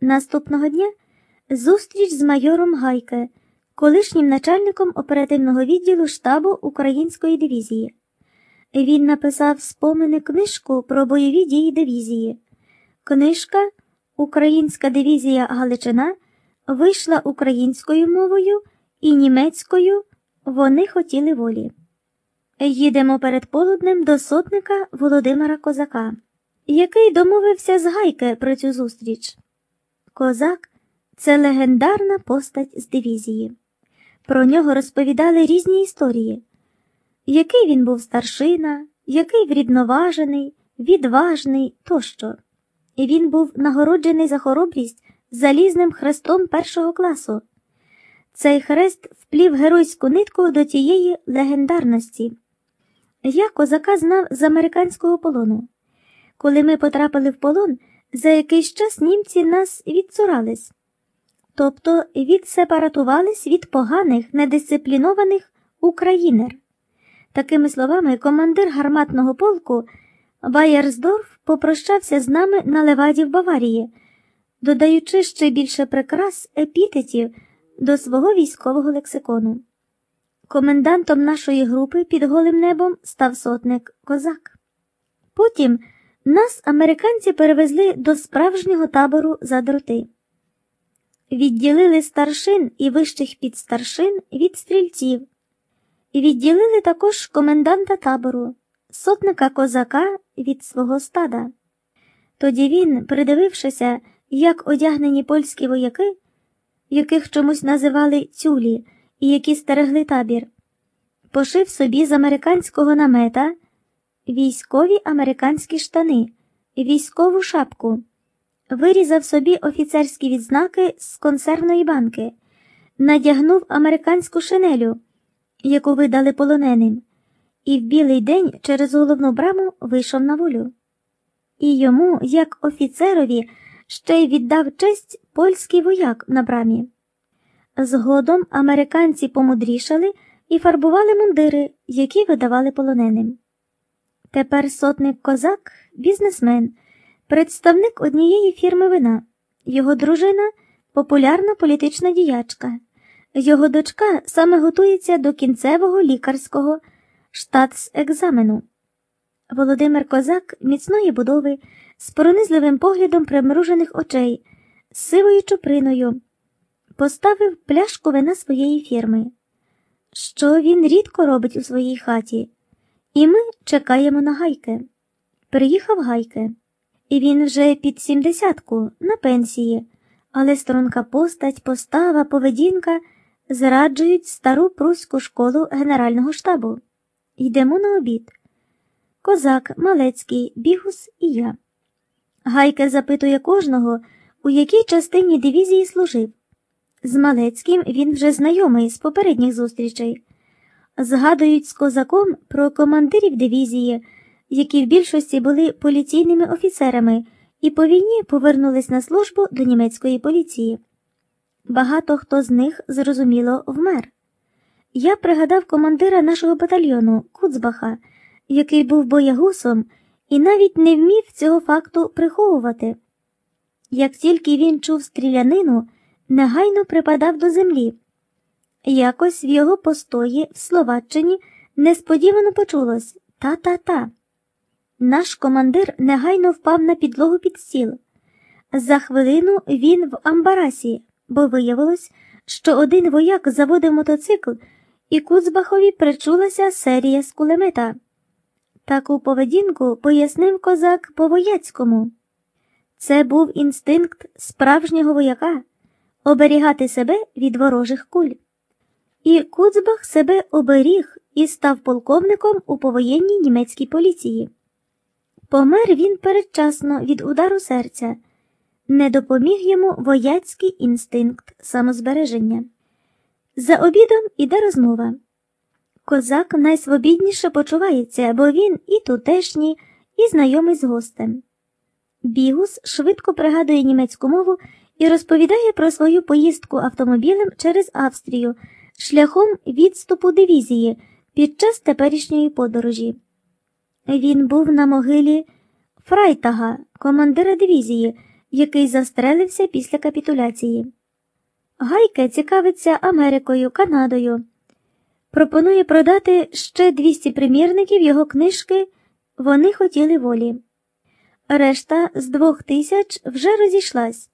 Наступного дня зустріч з майором Гайке, колишнім начальником оперативного відділу штабу Української дивізії. Він написав спомини книжку про бойові дії дивізії. Книжка Українська дивізія Галичина вийшла українською мовою і німецькою вони хотіли волі. Їдемо перед полуднем до сотника Володимира Козака, який домовився з Гайке про цю зустріч. Козак це легендарна постать з дивізії. Про нього розповідали різні історії, який він був старшина, який врідноважений, відважний тощо. І він був нагороджений за хоробрість залізним хрестом першого класу. Цей хрест вплів геройську нитку до тієї легендарності. Я козака знав з американського полону. Коли ми потрапили в полон, за якийсь час німці нас відцурались, тобто відсепаратувались від поганих, недисциплінованих українер. Такими словами, командир гарматного полку Ваєрсдорф попрощався з нами на леваді в Баварії, додаючи ще більше прикрас епітетів до свого військового лексикону. Комендантом нашої групи під голим небом став сотник козак. Потім нас американці перевезли до справжнього табору за дроти. Відділили старшин і вищих підстаршин від стрільців, відділили також коменданта табору, сотника козака від свого стада. Тоді він, придивившися, як одягнені польські вояки, яких чомусь називали тюлі і які стерегли табір, пошив собі з американського намета військові американські штани, військову шапку, вирізав собі офіцерські відзнаки з консервної банки, надягнув американську шинелю, яку видали полоненим, і в білий день через головну браму вийшов на волю. І йому, як офіцерові, ще й віддав честь польський вояк на брамі. Згодом американці помудрішали і фарбували мундири, які видавали полоненим. Тепер сотник козак, бізнесмен, представник однієї фірми вина, його дружина популярна політична діячка, його дочка саме готується до кінцевого лікарського штатс-екзамену. Володимир Козак міцної будови, з пронизливим поглядом примружених очей, з сивою чуприною, поставив пляшку вина своєї фірми, що він рідко робить у своїй хаті. І ми чекаємо на гайки. Приїхав гайки, і він вже під сімдесятку на пенсії, але струнка постать, постава, поведінка зраджують стару пруську школу Генерального штабу. Йдемо на обід. Козак, Малецький, Бігус і я. Гайке запитує кожного, у якій частині дивізії служив. З Малецьким він вже знайомий з попередніх зустрічей. Згадують з козаком про командирів дивізії, які в більшості були поліційними офіцерами і по війні повернулись на службу до німецької поліції. Багато хто з них, зрозуміло, вмер. Я пригадав командира нашого батальйону Куцбаха, який був боягусом і навіть не вмів цього факту приховувати. Як тільки він чув стрілянину, негайно припадав до землі. Якось в його постої в Словаччині несподівано почулось та-та-та. Наш командир негайно впав на підлогу під стіл. За хвилину він в амбарасі, бо виявилось, що один вояк заводив мотоцикл, і Куцбахові причулася серія з кулемета. Таку поведінку пояснив козак по вояцькому. Це був інстинкт справжнього вояка оберігати себе від ворожих куль. І Куцбах себе оберіг і став полковником у повоєнній німецькій поліції. Помер він передчасно від удару серця, не допоміг йому вояцький інстинкт самозбереження. За обідом іде розмова. Козак найсвобідніше почувається, бо він і тутешній, і знайомий з гостем. Бігус швидко пригадує німецьку мову і розповідає про свою поїздку автомобілем через Австрію шляхом відступу дивізії під час теперішньої подорожі. Він був на могилі Фрайтага, командира дивізії, який застрелився після капітуляції. Гайке цікавиться Америкою, Канадою. Пропонує продати ще 200 примірників його книжки Вони хотіли волі. Решта з двох тисяч вже розійшлась.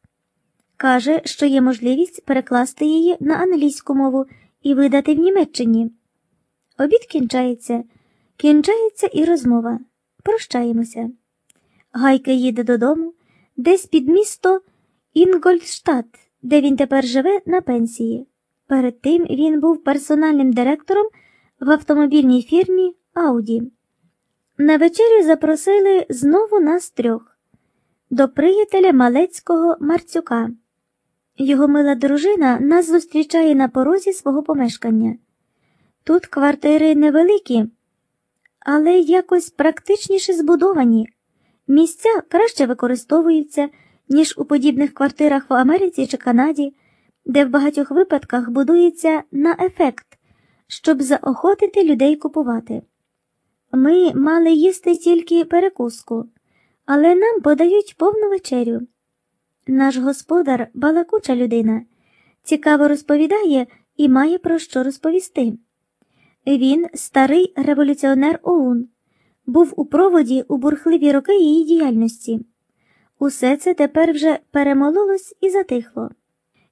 Каже, що є можливість перекласти її на англійську мову і видати в Німеччині. Обід кінчається, кінчається і розмова. Прощаємося. Гайка їде додому, десь під місто Інгольдштадт, де він тепер живе на пенсії. Перед тим він був персональним директором в автомобільній фірмі Ауді. На вечерю запросили знову нас трьох до приятеля Малецького Марцюка. Його мила дружина нас зустрічає на порозі свого помешкання. Тут квартири невеликі, але якось практичніше збудовані. Місця краще використовуються, ніж у подібних квартирах в Америці чи Канаді, де в багатьох випадках будується на ефект, щоб заохотити людей купувати. Ми мали їсти тільки перекуску, але нам подають повну вечерю. Наш господар балакуча людина, цікаво розповідає і має про що розповісти. Він старий революціонер ОУН, був у проводі у бурхливі роки її діяльності. Усе це тепер вже перемололось і затихло.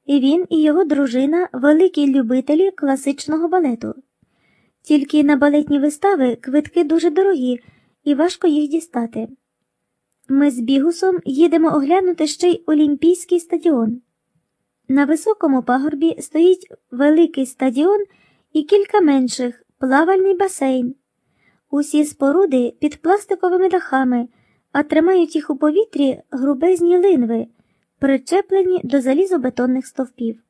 І він і його дружина великі любителі класичного балету. Тільки на балетні вистави квитки дуже дорогі і важко їх дістати. Ми з бігусом їдемо оглянути ще й Олімпійський стадіон. На високому пагорбі стоїть великий стадіон і кілька менших плавальний басейн. Усі споруди під пластиковими дахами, а тримають їх у повітрі грубезні линви, причеплені до залізобетонних стовпів.